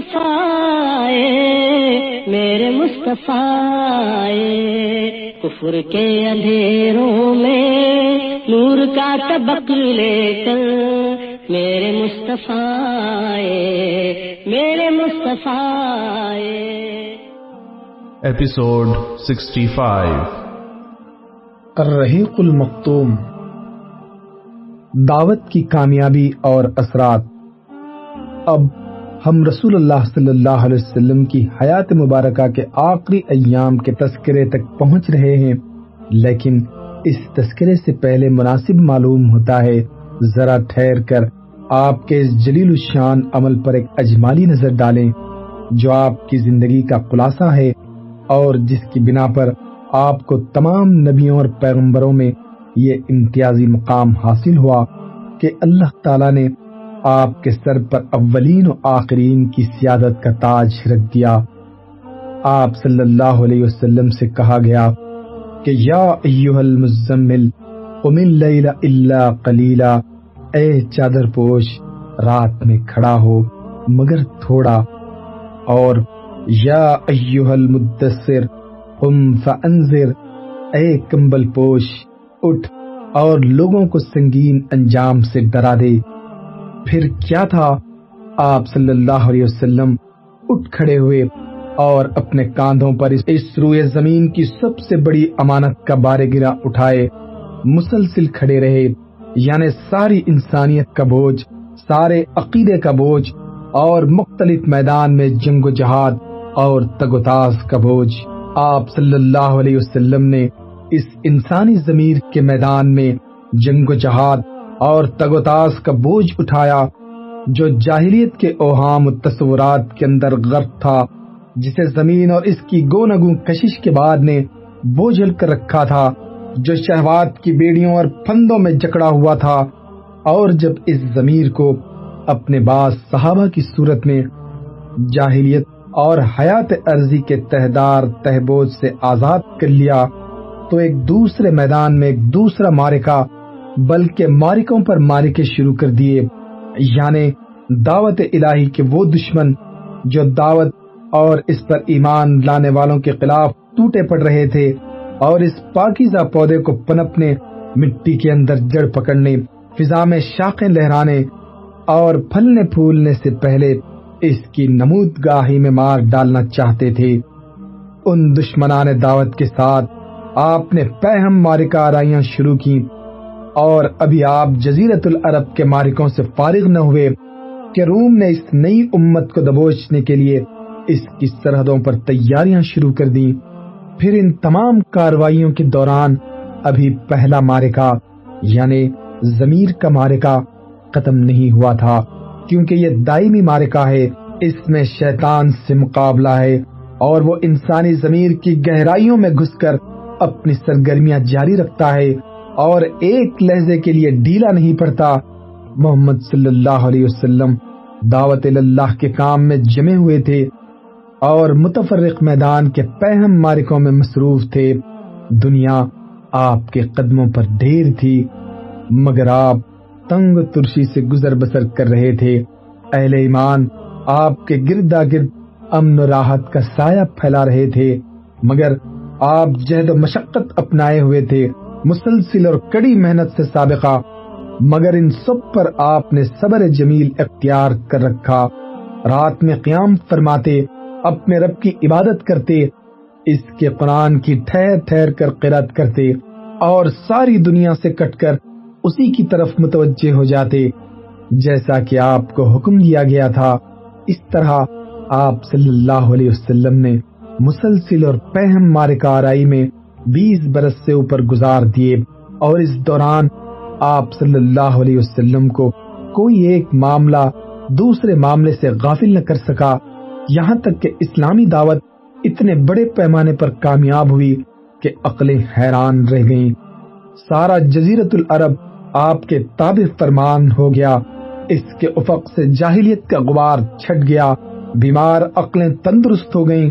مصطفیٰ میرے مصطفیٰ۔ کفر کے اندھیروں میں نور کا طبق لے کر میرے مصطفیٰ میرے مصطفیٰ۔ ایپیسوڈ 65 الرحیق المختوم دعوت کی کامیابی اور اثرات اب ہم رسول اللہ صلی اللہ علیہ وسلم کی حیات مبارکہ کے آخری ایام کے تذکرے تک پہنچ رہے ہیں، لیکن اس تذکرے سے پہلے مناسب معلوم ہوتا ہے، ذرا ٹھہر کر آپ کے اس جلیل الشان عمل پر ایک اجمالی نظر ڈالیں، جو آپ کی زندگی کا خلاصہ ہے اور جس کی بنا پر آپ کو تمام نبیوں اور پیغمبروں میں یہ امتیازی مقام حاصل ہوا کہ اللہ تعالیٰ نے آپ کے سر پر اولین و آخرین کی سیادت کا تاج رکھ دیا۔ آپ صلی اللہ علیہ وسلم سے کہا گیا کہ یا ایوہ المزمل، قم اللیل الا قلیلا، اے چادر پوش، رات میں کھڑا ہو مگر تھوڑا، اور یا ایوہ المدثر، قم فانذر، اے کمبل پوش، اٹھ اور لوگوں کو سنگین انجام سے ڈرا دے۔ پھر کیا تھا؟ آپ صلی اللہ علیہ وسلم اٹھ کھڑے ہوئے اور اپنے کاندھوں پر اس روئے زمین کی سب سے بڑی امانت کا بارے گرا اٹھائے، مسلسل کھڑے رہے یعنی ساری انسانیت کا بوجھ، سارے عقیدے کا بوجھ اور مختلف میدان میں جنگ و جہاد اور تگوتاز کا بوجھ۔ آپ صلی اللہ علیہ وسلم نے اس انسانی ضمیر کے میدان میں جنگ و جہاد اور تگوتاز کا بوجھ اٹھایا جو جاہلیت کے اوہام و تصورات کے اندر غرق تھا، جسے زمین اور اس کی گو نگو کشش کے بعد نے بوجھل کر رکھا تھا، جو شہوات کی بیڑیوں اور پھندوں میں جکڑا ہوا تھا۔ اور جب اس ضمیر کو اپنے بعض صحابہ کی صورت میں جاہلیت اور حیات عرضی کے تہدار تہبوج سے آزاد کر لیا، تو ایک دوسرے میدان میں ایک دوسرا مارکا بلکہ مارکوں پر مارکے شروع کر دیے۔ یعنی دعوت الہی کے وہ دشمن جو دعوت اور اس پر ایمان لانے والوں کے خلاف ٹوٹے پڑ رہے تھے اور اس پاکیزہ پودے کو پنپنے، مٹی کے اندر جڑ پکڑنے، فضا میں شاخیں لہرانے اور پھلنے پھولنے سے پہلے اس کی نمود گاہی میں مار ڈالنا چاہتے تھے۔ ان دشمنان دعوت کے ساتھ آپ نے پہم مارکا آرائیاں شروع کی اور ابھی آپ جزیرت العرب کے مارکوں سے فارغ نہ ہوئے کہ روم نے اس نئی امت کو دبوچنے کے لیے اس کی سرحدوں پر تیاریاں شروع کر دی پھر ان تمام کاروائیوں کے دوران ابھی پہلا مارکا یعنی ضمیر کا مارکا ختم نہیں ہوا تھا۔ کیونکہ یہ دائمی مارکا ہے، اس میں شیطان سے مقابلہ ہے اور وہ انسانی ضمیر کی گہرائیوں میں گھس کر اپنی سرگرمیاں جاری رکھتا ہے۔ اور ایک لہجے کے لیے ڈھیلا نہیں پڑتا، محمد صلی اللہ علیہ وسلم دعوت اللہ کے کام میں جمے ہوئے تھے اور متفرق میدان کے پہم مارکوں میں مصروف تھے۔ دنیا آپ کے قدموں پر ڈھیر تھی، مگر آپ تنگ ترشی سے گزر بسر کر رہے تھے۔ اہل ایمان آپ کے گردا گرد امن و راحت کا سایہ پھیلا رہے تھے، مگر آپ جہد و مشقت اپنائے ہوئے تھے۔ مسلسل اور کڑی محنت سے سابقہ، مگر ان سب پر آپ نے صبر جمیل اختیار کر رکھا۔ رات میں قیام فرماتے، اپنے رب کی عبادت کرتے، اس کے قرآن کی ٹھہر ٹھہر کر قرت کرتے اور ساری دنیا سے کٹ کر اسی کی طرف متوجہ ہو جاتے۔ جیسا کہ آپ کو حکم دیا گیا تھا، اس طرح آپ صلی اللہ علیہ وسلم نے مسلسل اور پہم مارکا آرائی میں بیس برس سے اوپر گزار دیے اور اس دوران آپ صلی اللہ علیہ وسلم کو کوئی ایک معاملہ دوسرے معاملے سے غافل نہ کر سکا۔ یہاں تک کہ اسلامی دعوت اتنے بڑے پیمانے پر کامیاب ہوئی کہ عقلیں حیران رہ گئیں۔ سارا جزیرت العرب آپ کے تابع فرمان ہو گیا۔ اس کے افق سے جاہلیت کا غبار چھٹ گیا۔ بیمار عقلیں تندرست ہو گئیں۔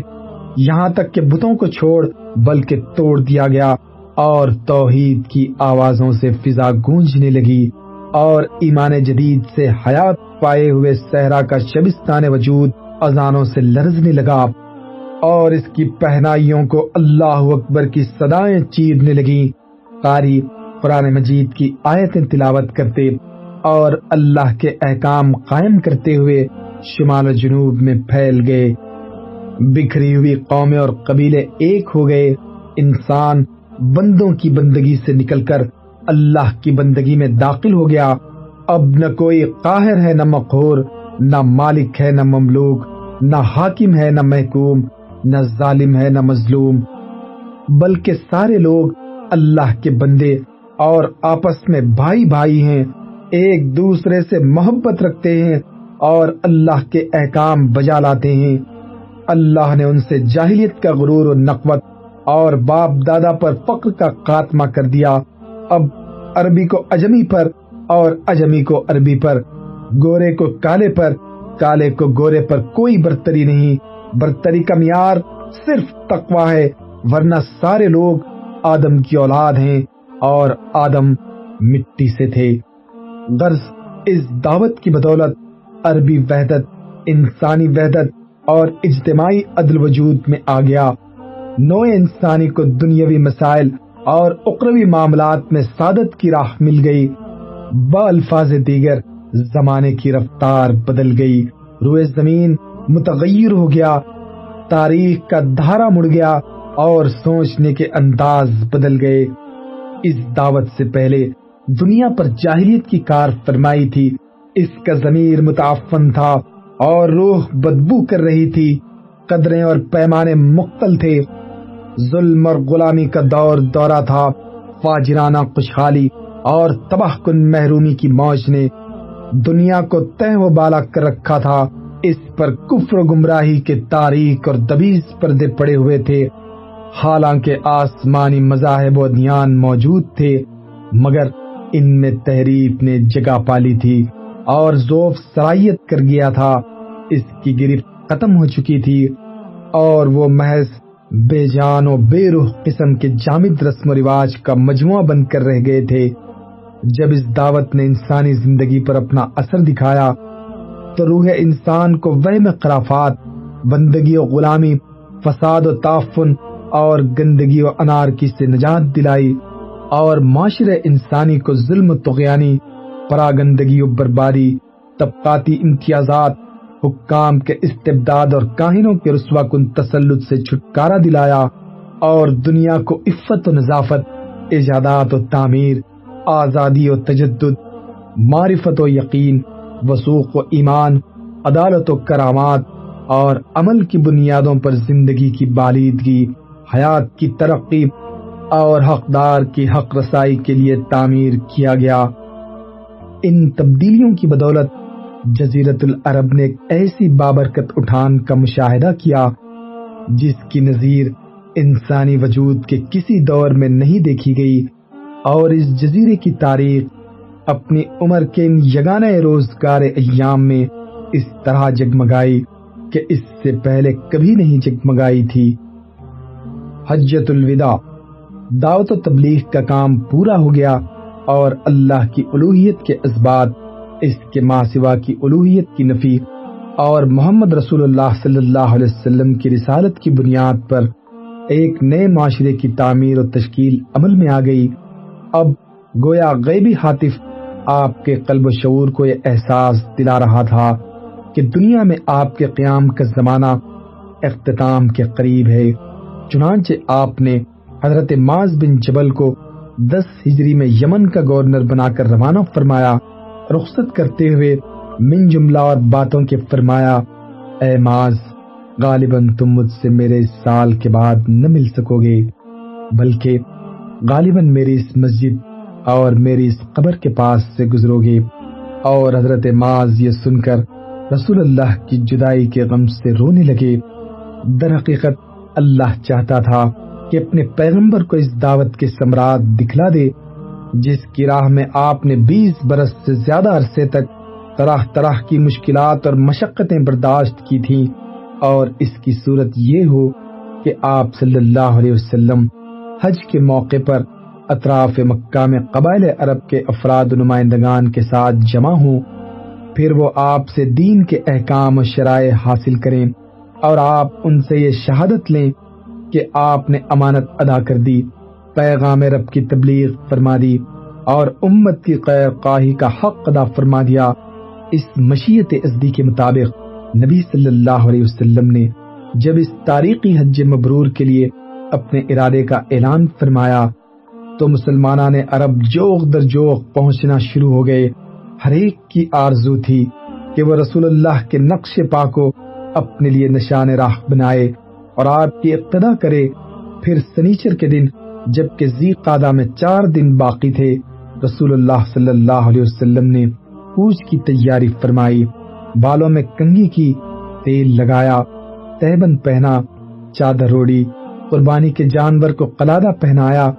یہاں تک کہ بتوں کو چھوڑ بلکہ توڑ دیا گیا اور توحید کی آوازوں سے فضا گونجنے لگی اور ایمان جدید سے حیات پائے ہوئے صحرا کا شبستان وجود اذانوں سے لرزنے لگا اور اس کی پہنائیوں کو اللہ اکبر کی صدایں چیرنے لگی قاری قرآن مجید کی آیتیں تلاوت کرتے اور اللہ کے احکام قائم کرتے ہوئے شمال و جنوب میں پھیل گئے۔ بکھری ہوئی قومیں اور قبیلے ایک ہو گئے، انسان بندوں کی بندگی سے نکل کر اللہ کی بندگی میں داخل ہو گیا۔ اب نہ کوئی قاہر ہے، نہ مقہور، نہ مالک ہے، نہ مملوک، نہ حاکم ہے، نہ محکوم، نہ ظالم ہے، نہ مظلوم۔ بلکہ سارے لوگ اللہ کے بندے اور آپس میں بھائی بھائی ہیں، ایک دوسرے سے محبت رکھتے ہیں اور اللہ کے احکام بجا لاتے ہیں۔ اللہ نے ان سے جاہلیت کا غرور و نقوت اور باپ دادا پر فقر کا خاتمہ کر دیا۔ اب عربی کو اجمی پر اور اجمی کو عربی پر، گورے کو کالے پر، کالے کو گورے پر کوئی برتری نہیں۔ برتری کا معیار صرف تقوا ہے، ورنہ سارے لوگ آدم کی اولاد ہیں اور آدم مٹی سے تھے۔ غرض اس دعوت کی بدولت عربی وحدت، انسانی وحدت اور اجتماعی عدل وجود میں آ گیا۔ نو انسانی کو دنیاوی مسائل اور اقروی معاملات میں سعادت کی راہ مل گئی۔ با الفاظ دیگر زمانے کی رفتار بدل گئی۔ روئے زمین متغیر ہو گیا۔ تاریخ کا دھارا مڑ گیا اور سوچنے کے انداز بدل گئے۔ اس دعوت سے پہلے دنیا پر جاہلیت کی کار فرمائی تھی۔ اس کا ضمیر متعفن تھا۔ اور روح بدبو کر رہی تھی۔ قدریں اور پیمانے مختل تھے۔ ظلم اور غلامی کا دور دورہ تھا۔ فاجرانہ خوشحالی اور تباہ کن محرومی کی موج نے دنیا کو تہ و بالا کر رکھا تھا۔ اس پر کفر و گمراہی کے تاریخ اور دبیز پردے پڑے ہوئے تھے۔ حالانکہ آسمانی مذاہب و دھیان موجود تھے، مگر ان میں تحریف نے جگہ پالی تھی اور ذوف صلاحیت کر گیا تھا۔ اس کی گرفت ختم ہو چکی تھی اور وہ محض بے جان و بے روح قسم کے جامد رسم و رواج کا مجموعہ بن کر رہ گئے تھے۔ جب اس دعوت نے انسانی زندگی پر اپنا اثر دکھایا، تو روح انسان کو وہ خرافات، بندگی و غلامی، فساد و تعفن اور گندگی و انارکی سے نجات دلائی اور معاشرے انسانی کو ظلم و تغیانی پراگندگی و برباری طبقاتی امتیازات حکام کے استبداد اور کاہنوں کے رسوا کن تسلط سے چھٹکارا دلایا اور دنیا کو عفت و نظافت، ایجادات و تعمیر، آزادی و تجدد، معرفت و یقین وسوخ و ایمان، عدالت و کرامات اور عمل کی بنیادوں پر زندگی کی بالیدگی، حیات کی ترقی اور حقدار کی حق رسائی کے لیے تعمیر کیا گیا۔ ان تبدیلیوں کی بدولت جزیرت العرب نے ایک ایسی بابرکت اٹھان کا مشاہدہ کیا جس کی نظیر انسانی وجود کے کسی دور میں نہیں دیکھی گئی اور اس جزیرے کی تاریخ اپنی عمر کے ان یگانہ روزگار ایام میں اس طرح جگمگائی کہ اس سے پہلے کبھی نہیں جگمگائی تھی۔ حجت الوداع، دعوت و تبلیغ کا کام پورا ہو گیا اور اللہ کی الوحیت کے اسبات اس کے ماں سوا کی الوحیت کی نفی اور محمد رسول اللہ صلی اللہ علیہ وسلم کی رسالت کی بنیاد پر ایک نئے معاشرے کی تعمیر و تشکیل عمل میں آ گئی۔ اب گویا غیبی حاطف آپ کے قلب و شعور کو یہ احساس دلا رہا تھا کہ دنیا میں آپ کے قیام کا زمانہ اختتام کے قریب ہے۔ چنانچہ آپ نے حضرت معاذ بن جبل کو دس ہجری میں یمن کا گورنر بنا کر روانہ فرمایا۔ رخصت کرتے ہوئے من جملہ اور باتوں کے فرمایا، اے معاذ، غالباً تم مجھ سے میرے اس سال کے بعد نہ مل سکو گے بلکہ غالباً میری اس مسجد اور میری اس قبر کے پاس سے گزرو گے اور حضرت معاذ یہ سن کر رسول اللہ کی جدائی کے غم سے رونے لگے۔ در حقیقت اللہ چاہتا تھا کہ اپنے پیغمبر کو اس دعوت کے سمراٹ دکھلا دے۔ جس کی راہ میں آپ نے بیس برس سے زیادہ عرصے تک طرح طرح کی مشکلات اور مشقتیں برداشت کی تھیں اور اس کی صورت یہ ہو کہ آپ صلی اللہ علیہ وسلم حج کے موقع پر اطراف مکہ میں قبائل عرب کے افراد نمائندگان کے ساتھ جمع ہوں، پھر وہ آپ سے دین کے احکام و شرائع حاصل کریں اور آپ ان سے یہ شہادت لیں کہ آپ نے امانت ادا کر دی۔ پیغام رب کی تبلیغ فرما دی اور امت کی قیر قاہی کا حق ادا فرما دیا۔ اس مشیت ازدی کے مطابق نبی صلی اللہ علیہ وسلم نے جب اس تاریخی حج مبرور کے لیے اپنے ارادے کا اعلان فرمایا تو مسلمانہ نے عرب جوغ در جوغ پہنچنا شروع ہو گئے۔ ہر ایک کی آرزو تھی کہ وہ رسول اللہ کے نقش پا کو اپنے لیے نشان راہ بنائے اور آپ کی ابتدا کرے۔ پھر سنیچر کے دن جبکہ زی قادہ میں چار دن باقی تھے، رسول اللہ صلی اللہ علیہ وسلم نے کوچ کی تیاری فرمائی، بالوں میں کنگھی کی تیل لگایا، تہبند پہنا، چادر روڑی، قربانی کے جانور کو قلادہ پہنایا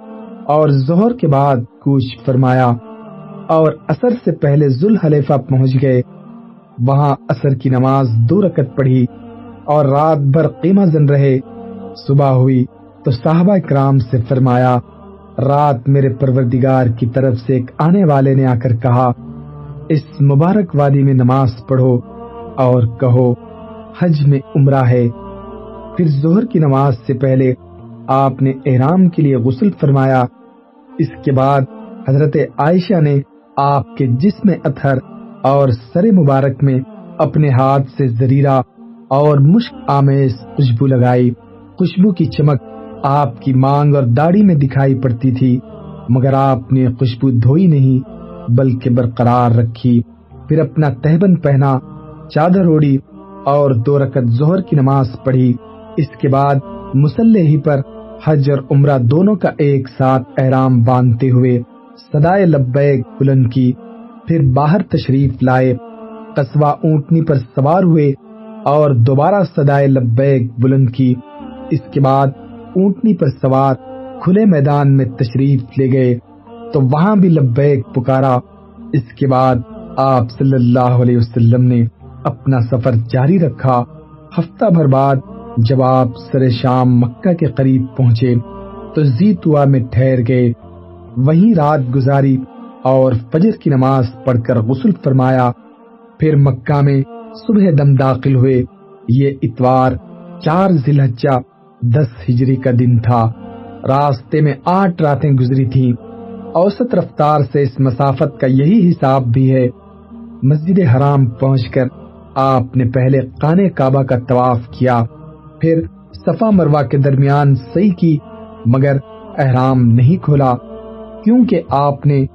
اور زہر کے بعد کوچ فرمایا۔ اور اثر سے پہلے ذوالحلیفہ پہنچ گئے۔ وہاں اثر کی نماز دو رکت پڑھی اور رات بھر قیمہ زن رہے۔ صبح ہوئی۔ تو صحابہ کرام سے فرمایا، رات میرے پروردگار کی طرف سے ایک آنے والے نے آ کر کہا، اس مبارک وادی میں نماز پڑھو اور کہو، حج میں عمرہ ہے۔ پھر ظہر کی نماز سے پہلے آپ نے احرام کے لیے غسل فرمایا۔ اس کے بعد حضرت عائشہ نے آپ کے جسم اتھر اور سر مبارک میں اپنے ہاتھ سے زریرہ اور مشک آمیز خوشبو لگائی۔ خوشبو کی چمک آپ کی مانگ اور داڑھی میں دکھائی پڑتی تھی، مگر آپ نے خوشبو دھوئی نہیں، بلکہ برقرار رکھی۔ پھر اپنا تہبن پہنا، چادر اوڑی اور دو رکت زہر کی نماز پڑھی۔ اس کے بعد مسلح ہی پر حج اور عمرہ دونوں کا ایک ساتھ احرام باندھتے ہوئے سدائے لبیک بلند کی، پھر باہر تشریف لائے۔ قصبہ اونٹنی پر سوار ہوئے اور دوبارہ سدائے لبیک بلند کی۔ اس کے بعد اونٹنی پر سوار کھلے میدان میں تشریف لے گئے، تو وہاں بھی لبیک پکارا۔ اس کے بعد آپ صلی اللہ علیہ وسلم نے اپنا سفر جاری رکھا۔ ہفتہ بھر بعد جب آپ سر شام مکہ کے قریب پہنچے، تو زیتوا میں ٹھہر گئے۔ وہیں رات گزاری اور فجر کی نماز پڑھ کر غسل فرمایا۔ پھر مکہ میں صبح دم داخل ہوئے۔ یہ اتوار چار ذی الحجہ دس ہجری کا دن تھا۔ راستے میں آٹھ راتیں گزری تھیں۔ اوسط رفتار سے اس مسافت کا یہی حساب بھی ہے۔ مسجد حرام پہنچ کر آپ نے پہلے قانے کعبہ کا طواف کیا، پھر صفا مروا کے درمیان صحیح کی، مگر احرام نہیں کھولا۔ کیونکہ آپ نے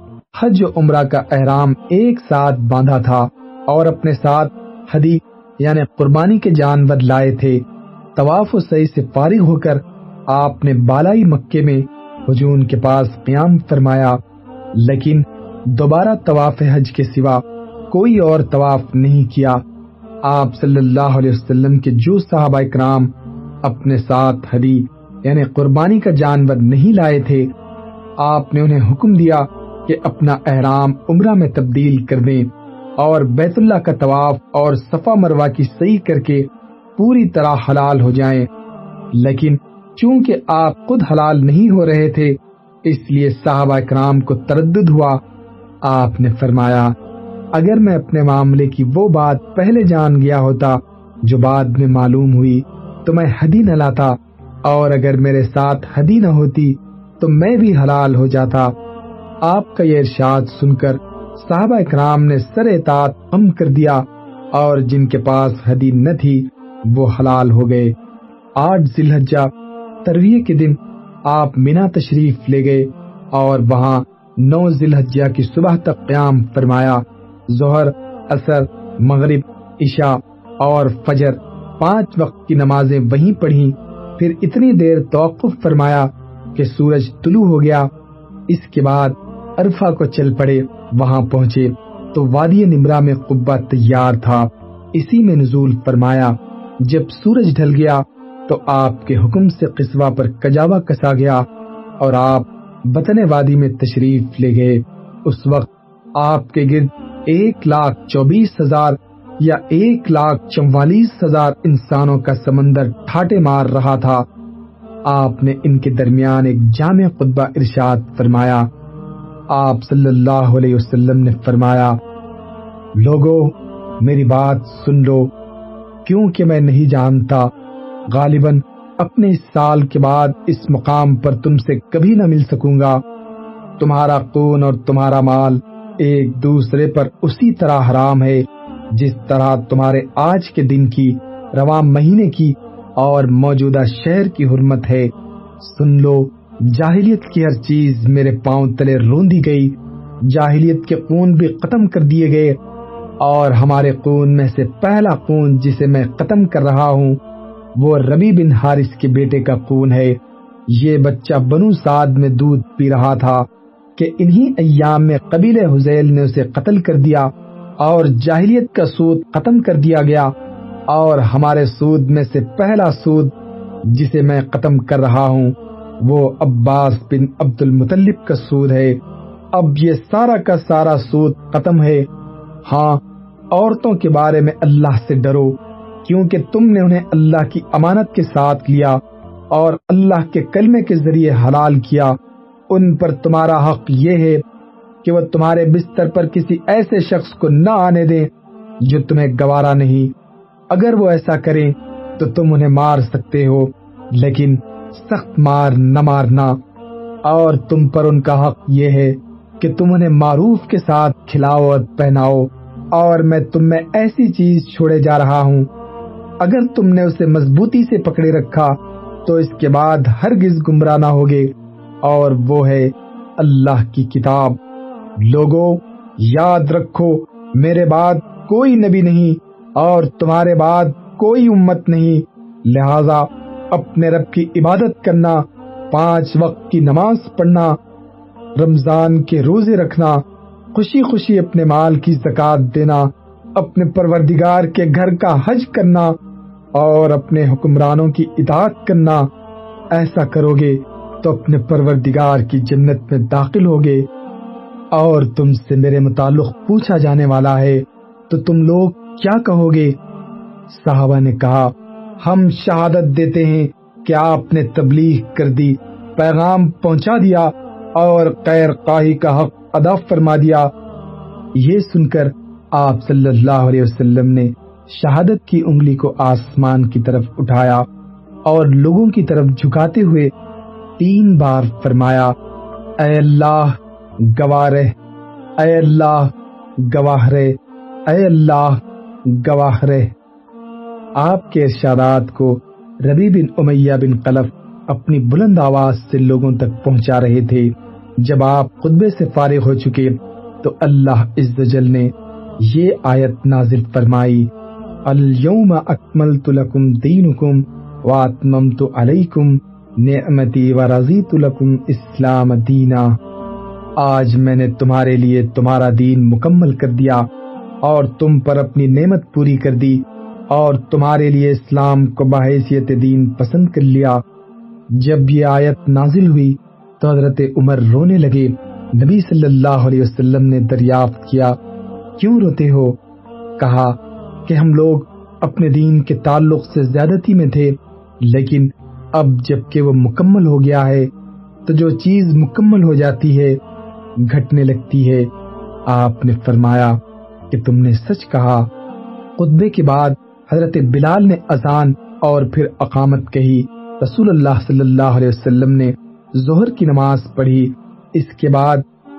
حج و عمرہ کا احرام ایک ساتھ باندھا تھا اور اپنے ساتھ حدی یعنی قربانی کے جانور لائے تھے۔ طواف و صحیح سے فارغ ہو کر آپ نے بالائی مکے میں ہجون کے پاس قیام فرمایا، لیکن دوبارہ طواف حج کے سوا کوئی اور طواف نہیں کیا۔ آپ صلی اللہ علیہ وسلم کے جو صحابہ کرام اپنے ساتھ ہدی یعنی قربانی کا جانور نہیں لائے تھے، آپ نے انہیں حکم دیا کہ اپنا احرام عمرہ میں تبدیل کر دیں اور بیت اللہ کا طواف اور صفا مروا کی صحیح کر کے پوری طرح حلال ہو جائیں۔ لیکن چونکہ آپ خود حلال نہیں ہو رہے تھے، اس لیے صحابہ کرام کو تردد ہوا۔ آپ نے فرمایا، اگر میں اپنے معاملے کی وہ بات پہلے جان گیا ہوتا جو بعد میں معلوم ہوئی، تو میں حدی نہ لاتا۔ اور اگر میرے ساتھ حدی نہ ہوتی، تو میں بھی حلال ہو جاتا۔ آپ کا یہ ارشاد سن کر صحابہ اکرام نے سر اطاعت کم کر دیا، اور جن کے پاس حدی نہ تھی وہ حلال ہو گئے۔ آٹھ ذی الحجہ ترویہ کے دن آپ مینا تشریف لے گئے اور وہاں نو ذی الحجہ کی صبح تک قیام فرمایا۔ ظہر اثر مغرب، عشاء اور فجر پانچ وقت کی نمازیں وہیں پڑھی۔ پھر اتنی دیر توقف فرمایا کہ سورج طلوع ہو گیا۔ اس کے بعد عرفہ کو چل پڑے، وہاں پہنچے۔ تو وادی نمرا میں قبہ تیار تھا۔ اسی میں نزول فرمایا۔ جب سورج ڈھل گیا تو آپ کے حکم سے قصبہ پر کجاوا کسا گیا اور آپ بطن وادی میں تشریف لے گئے۔ اس وقت آپ کے گرد ایک لاکھ چوبیس ہزار یا ایک لاکھ چوالیس ہزار انسانوں کا سمندر ٹھاٹے مار رہا تھا۔ آپ نے ان کے درمیان ایک جامع خطبہ ارشاد فرمایا۔ آپ صلی اللہ علیہ وسلم نے فرمایا، لوگو، میری بات سن لو۔ کیونکہ میں نہیں جانتا۔ غالباً اپنے اس سال کے بعد اس مقام پر تم سے کبھی نہ مل سکوں گا۔ تمہارا خون اور تمہارا مال ایک دوسرے پر اسی طرح حرام ہے، جس طرح تمہارے آج کے دن کی، رواں مہینے کی اور موجودہ شہر کی حرمت ہے۔ سن لو، جاہلیت کی ہر چیز میرے پاؤں تلے روندی گئی۔ جاہلیت کے خون بھی ختم کر دیے گئے۔ اور ہمارے خون میں سے پہلا خون جسے میں ختم کر رہا ہوں، وہ ربی بن حارث کے بیٹے کا خون ہے۔ یہ بچہ بنو سعد میں دودھ پی رہا تھا کہ انہی ایام میں قبیل حزیل نے اسے قتل کر دیا اور جاہلیت کا سود ختم کر دیا گیا اور ہمارے سود میں سے پہلا سود جسے میں ختم کر رہا ہوں، وہ عباس بن عبد المطلب کا سود ہے۔ اب یہ سارا کا سارا سود ختم ہے۔ ہاں عورتوں کے بارے میں اللہ سے ڈرو، کیونکہ تم نے انہیں اللہ کی امانت کے ساتھ لیا اور اللہ کے کلمے کے ذریعے حلال کیا۔ ان پر تمہارا حق یہ ہے کہ وہ تمہارے بستر پر کسی ایسے شخص کو نہ آنے دیں جو تمہیں گوارا نہیں۔ اگر وہ ایسا کریں تو تم انہیں مار سکتے ہو، لیکن سخت مار نہ مارنا۔ اور تم پر ان کا حق یہ ہے کہ تم انہیں معروف کے ساتھ کھلاؤ اور پہناؤ۔ اور میں تم میں ایسی چیز چھوڑے جا رہا ہوں۔ اگر تم نے اسے مضبوطی سے پکڑے رکھا، تو اس کے بعد ہرگز گمراہ نہ ہوگے۔ اور وہ ہے اللہ کی کتاب۔ لوگوں یاد رکھو، میرے بعد کوئی نبی نہیں اور تمہارے بعد کوئی امت نہیں۔ لہذا اپنے رب کی عبادت کرنا، پانچ وقت کی نماز پڑھنا، رمضان کے روزے رکھنا خوشی خوشی اپنے مال کی زکات دینا، اپنے پروردگار کے گھر کا حج کرنا اور اپنے حکمرانوں کی اطاعت کرنا۔ ایسا کرو گے تو اپنے پروردگار کی جنت میں داخل ہوگے اور تم سے میرے متعلق پوچھا جانے والا ہے تو تم لوگ کیا کہو گے؟ صحابہ نے کہا، ہم شہادت دیتے ہیں کہ آپ نے تبلیغ کر دی، پیغام پہنچا دیا اور خیر قاہی کا حق ادا فرما دیا۔ یہ سن کر آپ صلی اللہ علیہ وسلم نے شہادت کی انگلی کو آسمان کی طرف اٹھایا اور لوگوں کی طرف جھکاتے ہوئے تین بار فرمایا، اے اللہ گواہ رہ، اے اللہ گواہ رہ، اے اللہ گواہ رہ۔ آپ کے ارشادات کو ربی بن امیہ بن قلف اپنی بلند آواز سے لوگوں تک پہنچا رہے تھے۔ جب آپ خطبے سے فارغ ہو چکے تو اللہ عز جل نے یہ آیت نازل فرمائی، اليوم اکملت لکم دینکم واتممت علیکم نعمتی ورضیت لکم اسلام دینا۔ آج میں نے تمہارے لیے تمہارا دین مکمل کر دیا اور تم پر اپنی نعمت پوری کر دی اور تمہارے لیے اسلام کو بحیثیت دین پسند کر لیا۔ جب یہ آیت نازل ہوئی تو حضرت عمر رونے لگے۔ نبی صلی اللہ علیہ وسلم نے دریافت کیا، کیوں روتے ہو؟ کہا کہ ہم لوگ اپنے دین کے تعلق سے زیادتی میں تھے، لیکن اب جبکہ وہ مکمل ہو گیا ہے، تو جو چیز مکمل ہو جاتی ہے، گھٹنے لگتی ہے۔ آپ نے فرمایا کہ تم نے سچ کہا۔ خطبے کے بعد حضرت بلال نے اذان اور پھر اقامت کہی۔ رسول اللہ صلی اللہ علیہ وسلم نے ظہر کی نماز پڑھی۔ اس کے بعد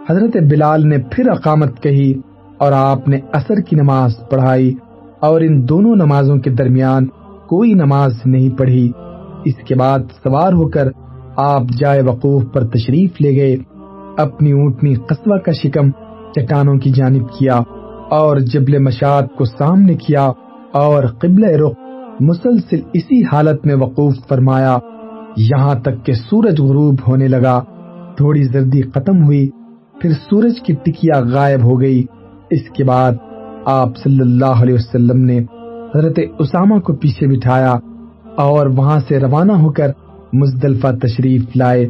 حضرت بلال نے پھر اقامت کہی اور آپ نے اثر کی نماز پڑھائی اور ان دونوں نمازوں کے درمیان کوئی نماز نہیں پڑھی۔ اس کے بعد سوار ہو کر آپ جائے وقوف پر تشریف لے گئے۔ اپنی اونٹنی قصبہ کا شکم چٹانوں کی جانب کیا اور جبل مشاد کو سامنے کیا اور قبل رخ مسلسل اسی حالت میں وقوف فرمایا۔ یہاں تک کہ سورج غروب ہونے لگا۔ تھوڑی زردی ختم ہوئی، پھر سورج کی ٹکیا غائب ہو گئی۔ اس کے بعد آپ صلی اللہ علیہ وسلم نے حضرت اسامہ کو پیچھے بٹھایا اور وہاں سے روانہ ہو کر مزدلفہ تشریف لائے۔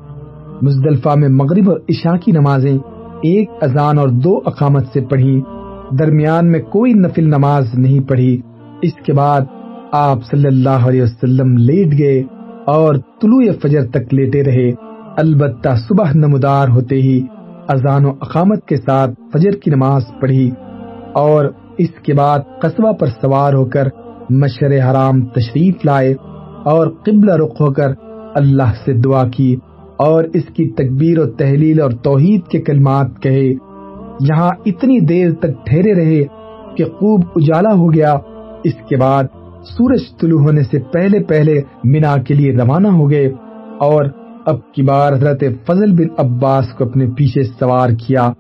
مزدلفہ میں مغرب اور عشاء کی نمازیں ایک اذان اور دو اقامت سے پڑھی درمیان میں کوئی نفل نماز نہیں پڑھی۔ اس کے بعد آپ صلی اللہ علیہ وسلم لیٹ گئے۔ اور طلوع فجر تک لیٹے رہے۔ البتہ صبح نمودار ہوتے ہی اذان و اقامت کے ساتھ فجر کی نماز پڑھی اور اس کے بعد قصبہ پر سوار ہو کر مشر حرام تشریف لائے اور قبلہ رخ ہو کر اللہ سے دعا کی اور اس کی تکبیر و تحلیل اور توحید کے کلمات کہے۔ یہاں اتنی دیر تک ٹھہرے رہے کہ خوب اجالا ہو گیا۔ اس کے بعد سورج طلوع ہونے سے پہلے پہلے مینا کے لیے روانہ ہو گئے اور اب کی بار حضرت فضل بن عباس کو اپنے پیچھے سوار کیا۔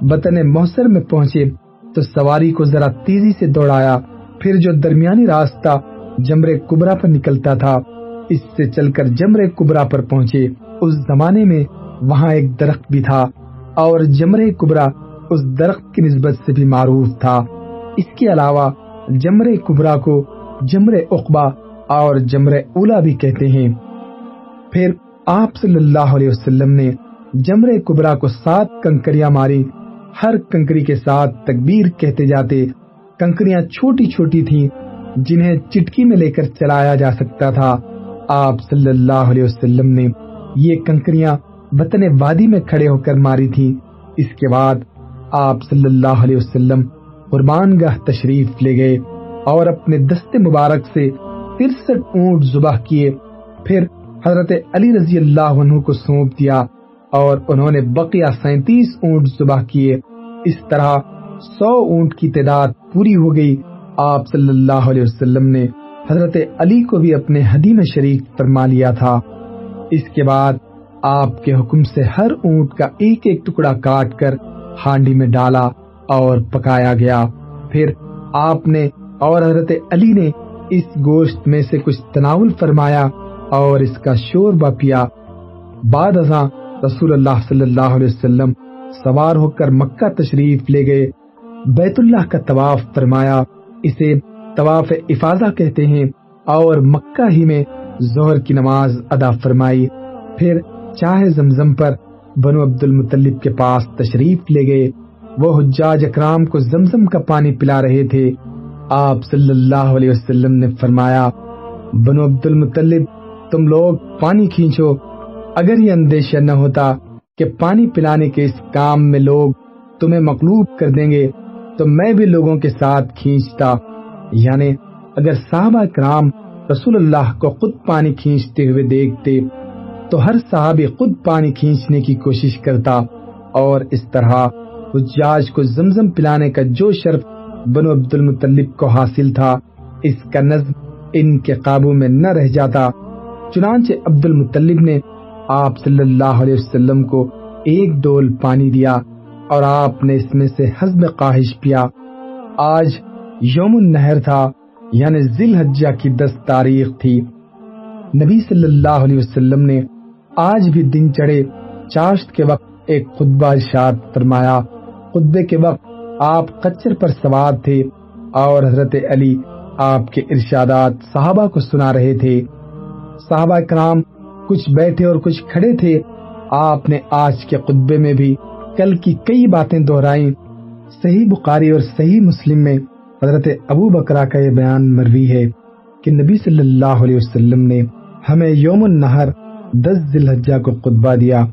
بطن محسر میں پہنچے تو سواری کو ذرا تیزی سے دوڑایا۔ پھر جو درمیانی راستہ جمر کبرا پر نکلتا تھا، اس سے چل کر جمر کبرا پر پہنچے۔ اس زمانے میں وہاں ایک درخت بھی تھا اور جمر کبرا اس درخت کی نسبت سے بھی معروف تھا۔ اس کے علاوہ جمر کبرا کو جمر اقبا اور جمر اولا بھی کہتے ہیں۔ پھر آپ صلی اللہ علیہ وسلم نے جمر کبرا کو سات کنکریاں ماری۔ ہر کنکری کے ساتھ تکبیر کہتے جاتے۔ کنکریاں چھوٹی چھوٹی تھیں جنہیں چٹکی میں لے کر چلایا جا سکتا تھا۔ آپ صلی اللہ علیہ وسلم نے یہ کنکریاں وطن وادی میں کھڑے ہو کر ماری تھی اس کے بعد آپ صلی اللہ علیہ وسلم قربان گاہ تشریف لے گئے۔ اور اپنے دست مبارک سے ترسٹھ اونٹ ذبح کیے۔ پھر حضرت علی رضی اللہ عنہ کو سونپ دیا اور انہوں نے بقیہ سینتیس اونٹ ذبح کیے۔ اس طرح سو اونٹ کی تعداد پوری ہو گئی۔ آپ صلی اللہ علیہ وسلم نے حضرت علی کو بھی اپنے ہدی میں شریک فرما لیا تھا۔ اس کے بعد آپ کے حکم سے ہر اونٹ کا ایک ایک ٹکڑا کاٹ کر ہانڈی میں ڈالا اور پکایا گیا۔ پھر آپ نے اور حضرت علی نے اس گوشت میں سے کچھ تناول فرمایا اور اس کا شور پیا۔ بعد ازاں رسول اللہ صلی اللہ علیہ وسلم سوار ہو کر مکہ تشریف لے گئے۔ بیت اللہ کا طواف فرمایا۔ اسے طواف افاظہ کہتے ہیں اور مکہ ہی میں ظہر کی نماز ادا فرمائی۔ پھر چاہے زمزم پر بنو عبد المطلب کے پاس تشریف لے گئے۔ وہ حجاج اکرام کو زمزم کا پانی پلا رہے تھے۔ آپ صلی اللہ علیہ وسلم نے فرمایا، بنو عبد المطلب تم لوگ پانی کھینچو۔ اگر یہ اندیشہ نہ ہوتا کہ پانی پلانے کے اس کام میں لوگ تمہیں مقلوب کر دیں گے، تو میں بھی لوگوں کے ساتھ کھینچتا۔ یعنی اگر صحابہ کرام رسول اللہ کو خود پانی کھینچتے ہوئے دیکھتے، تو ہر صحابی خود پانی کھینچنے کی کوشش کرتا۔ اور اس طرح حجاج کو زمزم پلانے کا جو شرف بنو عبد المطلب کو حاصل تھا۔ اس کا نظم ان کے قابو میں نہ رہ جاتا۔ چنانچہ عبد المطلب نے آپ صلی اللہ علیہ وسلم کو ایک ڈول پانی دیا اور آپ نے اس میں سے حزب خواہش پیا۔ آج یوم النہر تھا یعنی ذیل حجہ کی دس تاریخ تھی۔ نبی صلی اللہ علیہ وسلم نے آج بھی دن چڑھے چاشت کے وقت ایک خطبہ ارشاد فرمایا۔ خطبے کے وقت آپ کچر پر سوار تھے اور حضرت علی آپ کے ارشادات صحابہ کو سنا رہے تھے۔ صحابہ کرام کچھ بیٹھے اور کچھ کھڑے تھے۔ آپ نے آج کے خطبے میں بھی کل کی کئی باتیں دہرائیں۔ صحیح بخاری اور صحیح مسلم میں حضرت ابو بکرا کا یہ بیان مروی ہے کہ نبی صلی اللہ علیہ وسلم نے ہمیں یوم النہر دس ذی الحجہ کو خطبہ دیا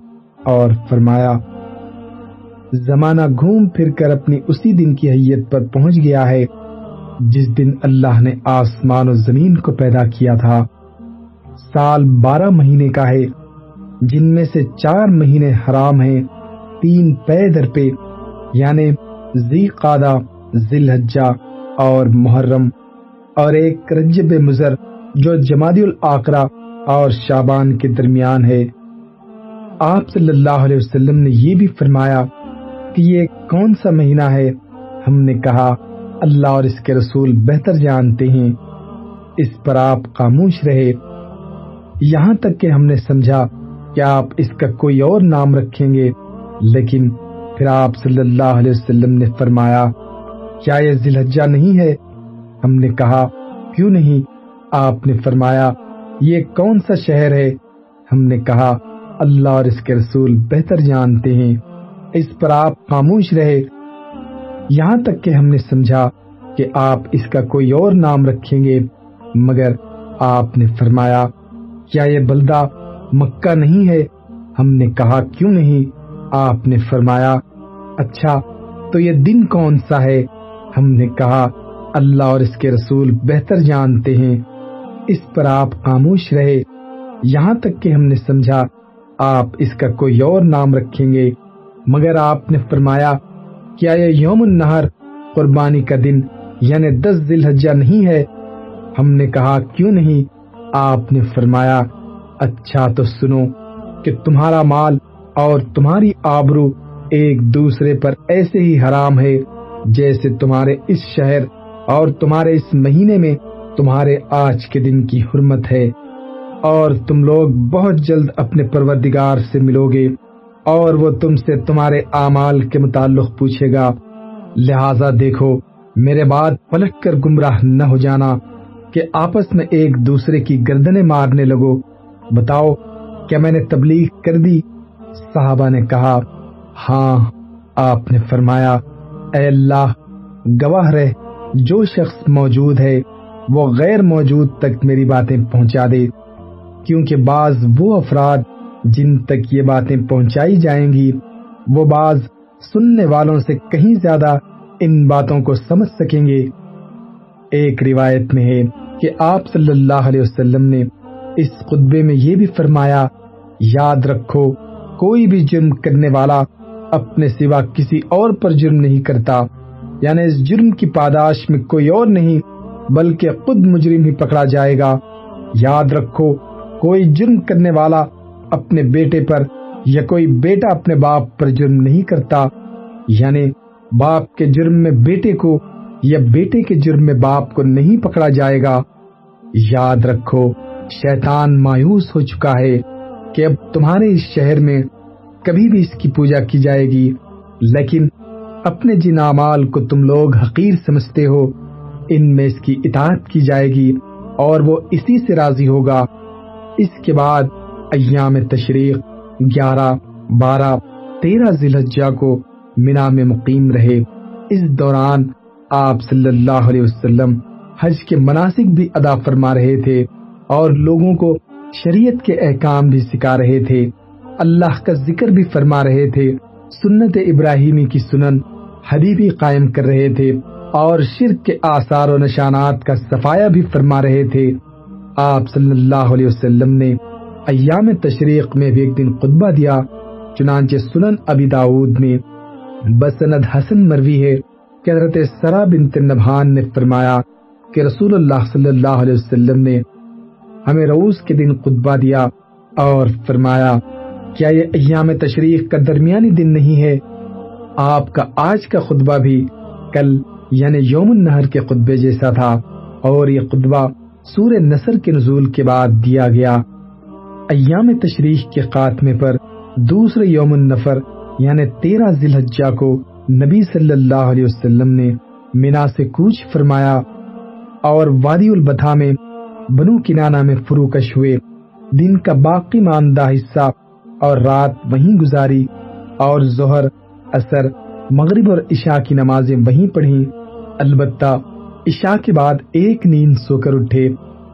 اور فرمایا زمانہ گھوم پھر کر اپنی اسی دن کی حیت پر پہنچ گیا ہے، جس دن اللہ نے آسمان و زمین کو پیدا کیا تھا۔ سال بارہ مہینے کا ہے، جن میں سے چار مہینے حرام ہیں، تین پے در پہ یعنی زی قادہ ذی الحجہ اور محرم، اور ایک رجب مزر جو جمادی الآقرہ اور شابان کے درمیان ہے۔ آپ صلی اللہ علیہ وسلم نے یہ بھی فرمایا کہ یہ کون سا مہینہ ہے؟ ہم نے کہا، اللہ اور اس کے رسول بہتر جانتے ہیں۔ اس پر آپ خاموش رہے۔ یہاں تک کہ ہم نے سمجھا کہ آپ اس کا کوئی اور نام رکھیں گے۔ لیکن پھر آپ صلی اللہ علیہ وسلم نے فرمایا، کیا یہ ذی الحجہ نہیں ہے؟ ہم نے کہا، کیوں نہیں؟ آپ نے فرمایا، یہ کون سا شہر ہے؟ ہم نے کہا، اللہ اور اس کے رسول بہتر جانتے ہیں۔ اس پر آپ خاموش رہے۔ یہاں تک کہ ہم نے سمجھا کہ آپ اس کا کوئی اور نام رکھیں گے، مگر آپ نے فرمایا، کیا یہ بلدہ مکہ نہیں ہے؟ ہم نے کہا، کیوں نہیں؟ آپ نے فرمایا اچھا تو یہ دن کون سا ہے؟ ہم نے کہا، اللہ اور اس کے رسول بہتر جانتے ہیں۔ اس پر آپ خاموش رہے۔ یہاں تک کہ ہم نے سمجھا، آپ اس کا کوئی اور نام رکھیں گے۔ مگر آپ نے فرمایا، کیا یہ یوم النہر قربانی کا دن یعنی دس ذی الحجہ نہیں ہے؟ ہم نے کہا، کیوں نہیں؟ آپ نے فرمایا اچھا تو سنو کہ تمہارا مال اور تمہاری آبرو ایک دوسرے پر ایسے ہی حرام ہے جیسے تمہارے اس شہر اور تمہارے اس مہینے میں تمہارے آج کے دن کی حرمت ہے۔ اور تم لوگ بہت جلد اپنے پروردگار سے ملو گے۔ اور وہ تم سے تمہارے اعمال کے متعلق پوچھے گا، لہذا دیکھو، میرے بعد پلٹ کر گمراہ نہ ہو جانا کہ آپس میں ایک دوسرے کی گردنیں مارنے لگو۔ بتاؤ، کیا میں نے تبلیغ کر دی؟ صحابہ نے کہا ہاں آپ نے فرمایا، اے اللہ، گواہ رہ، جو شخص موجود ہے، وہ غیر موجود تک میری باتیں پہنچا دے، کیونکہ بعض وہ افراد جن تک یہ باتیں پہنچائی جائیں گی، وہ بعض سننے والوں سے کہیں زیادہ ان باتوں کو سمجھ سکیں گے۔ ایک روایت میں ہے کہ آپ صلی اللہ علیہ وسلم نے اس خطبے میں یہ بھی فرمایا، یاد رکھو، کوئی بھی جرم کرنے والا اپنے سوا کسی اور پر جرم نہیں کرتا۔ یعنی اس جرم کی پاداش میں کوئی اور نہیں، بلکہ خود مجرم ہی پکڑا جائے گا۔ یاد رکھو، کوئی جرم کرنے والا اپنے بیٹے پر یا کوئی بیٹا اپنے باپ پر جرم نہیں کرتا یعنی باپ کے جرم میں بیٹے کو یا بیٹے کے جرم میں باپ کو نہیں پکڑا جائے گا۔ یاد رکھو، شیطان مایوس ہو چکا ہے کہ اب تمہارے اس شہر میں کبھی بھی اس کی پوجا کی جائے گی، لیکن اپنے جن اعمال کو تم لوگ حقیر سمجھتے ہو، ان میں اس کی اطاعت کی جائے گی اور وہ اسی سے راضی ہوگا۔ اس کے بعد ایام تشریق، گیارہ، بارہ، تیرہ ذی کو مینا میں مقیم رہے۔ اس دوران آپ صلی اللہ علیہ وسلم حج کے مناسک بھی ادا فرما رہے تھے اور لوگوں کو شریعت کے احکام بھی سکھا رہے تھے۔ اللہ کا ذکر بھی فرما رہے تھے۔ سنت ابراہیمی کی سنن حدیبی قائم کر رہے تھے اور شرک کے آثار و نشانات کا صفایا بھی فرما رہے تھے۔ آپ صلی اللہ علیہ وسلم نے ایام تشریق میں بھی ایک دن خطبہ دیا، چنانچہ سنن ابی داود میں۔ بسند حسن مروی ہے کہ حضرت سرا بنت نبھان نے فرمایا کہ رسول اللہ صلی اللہ علیہ وسلم نے ہمیں روز کے دن خطبہ دیا اور فرمایا، کیا یہ ایام تشریف کا درمیانی دن نہیں ہے؟ آپ کا آج کا خطبہ بھی کل یعنی یوم النہر کے خطبے جیسا تھا اور یہ خطبہ سور نصر کے نزول کے بعد دیا گیا۔ ایام تشریح کے خاتمے پر دوسرے یوم النفر یعنی تیرہ ذی الحجہ کو نبی صلی اللہ علیہ وسلم نے مینا سے کوچ فرمایا اور وادی البتھا میں بنو کنانا میں فروکش ہوئے۔ دن کا باقی ماندہ حصہ اور رات وہیں گزاری اور ظہر اثر مغرب اور عشاء کی نمازیں وہیں پڑھی۔ البتہ عشاء کے بعد ایک نیند سو کر اٹھے،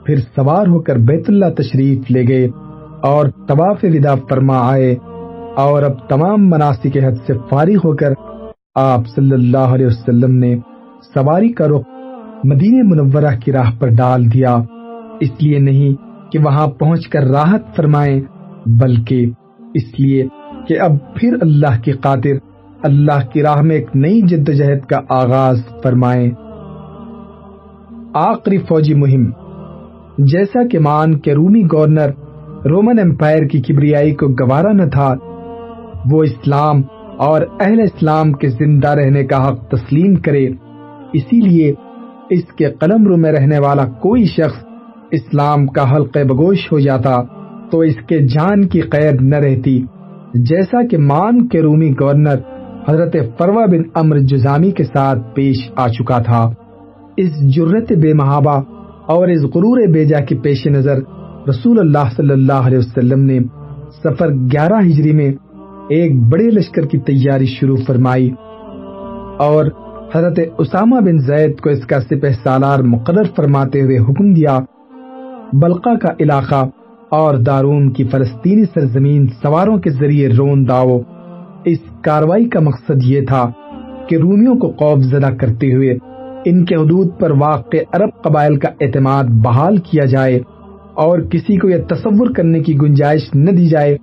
پھر سوار ہو کر بیت اللہ تشریف لے گئے۔ اور طواف ودا فرما آئے اور اب تمام مناسب حد سے فارغ ہو کر آپ صلی اللہ علیہ وسلم نے سواری کا رخ مدینہ منورہ کی راہ پر ڈال دیا۔ اس لیے نہیں کہ وہاں پہنچ کر راحت فرمائیں، بلکہ اس لیے کہ اب پھر اللہ کی قاتر اللہ کی راہ میں ایک نئی جدوجہد کا آغاز فرمائیں۔ آخری فوجی مہم، جیسا کہ مان کے رومی گورنر رومن امپائر کی کبریائی کو گوارا نہ تھا، وہ اسلام اور اہل اسلام کے زندہ رہنے کا حق تسلیم کرے۔ اسی لیے اس کے قلم رو میں رہنے والا کوئی شخص اسلام کا حلق بگوش ہو جاتا تو اس کے جان کی قید نہ رہتی۔ جیسا کہ مان کے رومی گورنر حضرت فروا بن امر جزامی کے ساتھ پیش آ چکا تھا۔ اس جرت بے محابہ اور اس غرور بیجا کے پیش نظر رسول اللہ صلی اللہ علیہ وسلم نے سفر گیارہ ہجری میں ایک بڑے لشکر کی تیاری شروع فرمائی اور حضرت اسامہ بن زید کو اس کا سپہ سالار مقرر فرماتے ہوئے حکم دیا، بلقا کا علاقہ اور دارون کی فلسطینی سرزمین سواروں کے ذریعے رون داؤ اس کاروائی کا مقصد یہ تھا کہ رومیوں کو خوف زدہ کرتے ہوئے ان کے حدود پر واقع عرب قبائل کا اعتماد بحال کیا جائے۔ اور کسی کو یہ تصور کرنے کی گنجائش نہ دی جائے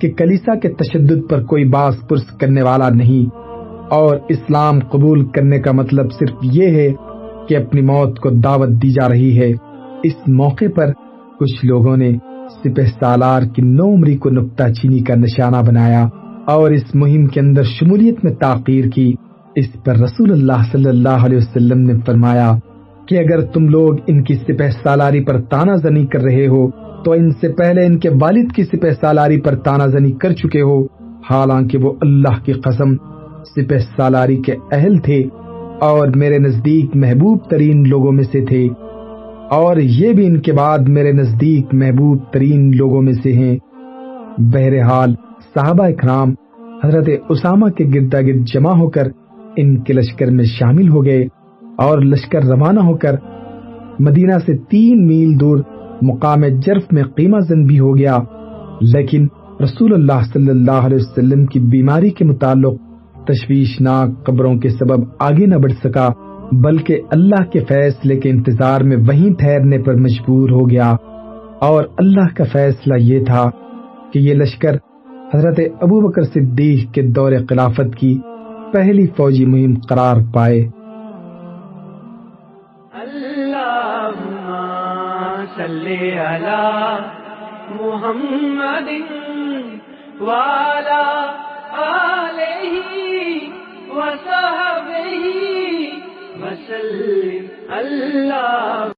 کہ کلیسا کے تشدد پر کوئی باس پرس کرنے والا نہیں۔ اور اسلام قبول کرنے کا مطلب صرف یہ ہے کہ اپنی موت کو دعوت دی جا رہی ہے۔ اس موقع پر کچھ لوگوں نے سپہ سالار کی نو عمری کو نکتہ چینی کا نشانہ بنایا اور اس مہم کے اندر شمولیت میں تاخیر کی۔ اس پر رسول اللہ صلی اللہ علیہ وسلم نے فرمایا کہ اگر تم لوگ ان کی سپہ سالاری پر تانا زنی کر رہے ہو، تو ان سے پہلے ان کے والد کی سپہ سالاری پر تانا زنی کر چکے ہو۔ حالانکہ وہ اللہ کی قسم سپہ سالاری کے اہل تھے اور میرے نزدیک محبوب ترین لوگوں میں سے تھے۔ اور یہ بھی ان کے بعد میرے نزدیک محبوب ترین لوگوں میں سے ہیں۔ بہرحال صحابہ اکرام حضرت اسامہ کے گردا گرد جمع ہو کر ان کے لشکر میں شامل ہو گئے۔ اور لشکر روانہ ہو کر مدینہ سے تین میل دور مقام جرف میں قیمہ زن بھی ہو گیا۔ لیکن رسول اللہ صلی اللہ علیہ وسلم کی بیماری کے متعلق تشویشناک قبروں کے سبب آگے نہ بڑھ سکا، بلکہ اللہ کے فیصلے کے انتظار میں وہیں ٹھہرنے پر مجبور ہو گیا۔ اور اللہ کا فیصلہ یہ تھا کہ یہ لشکر حضرت ابو بکر صدیق کے دور خلافت کی پہلی فوجی مہم قرار پائے۔ صلی علی محمد والا آلہ وصحبہ وسلم اللہ